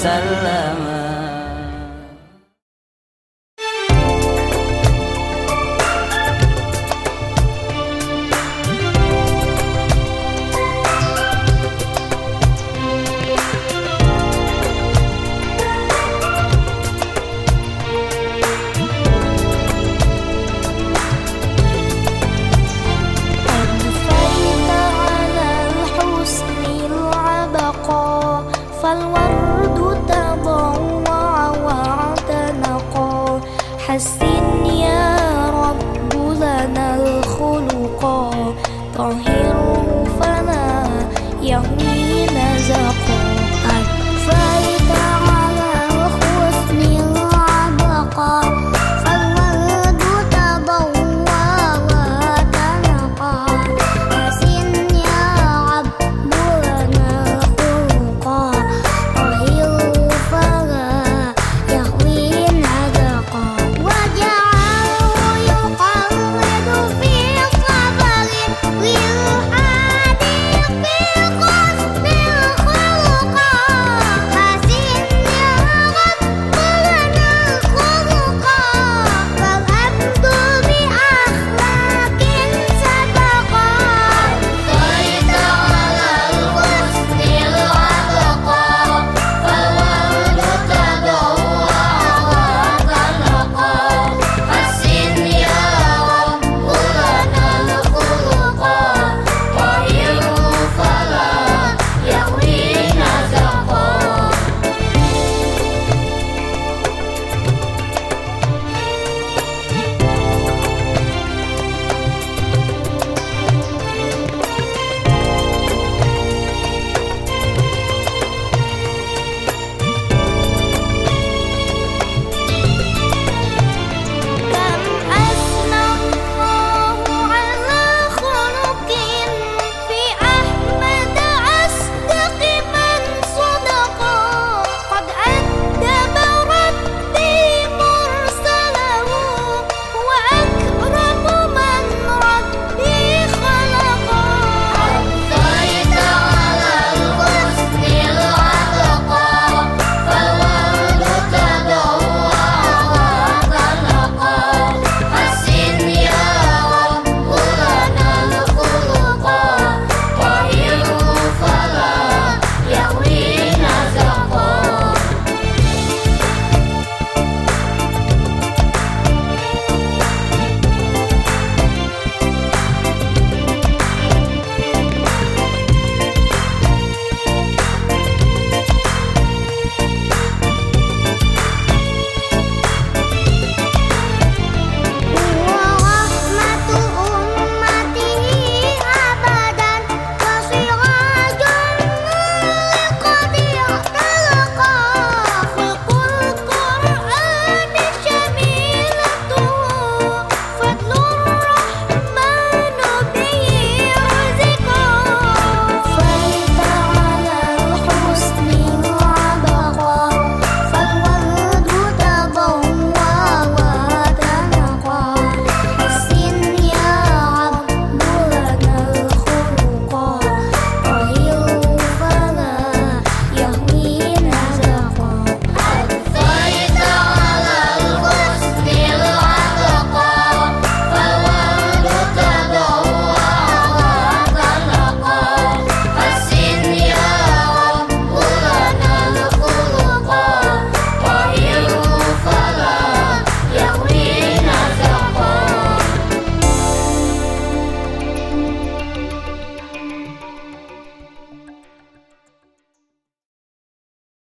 وسلم حسن يا رب لنا الخلقا طهر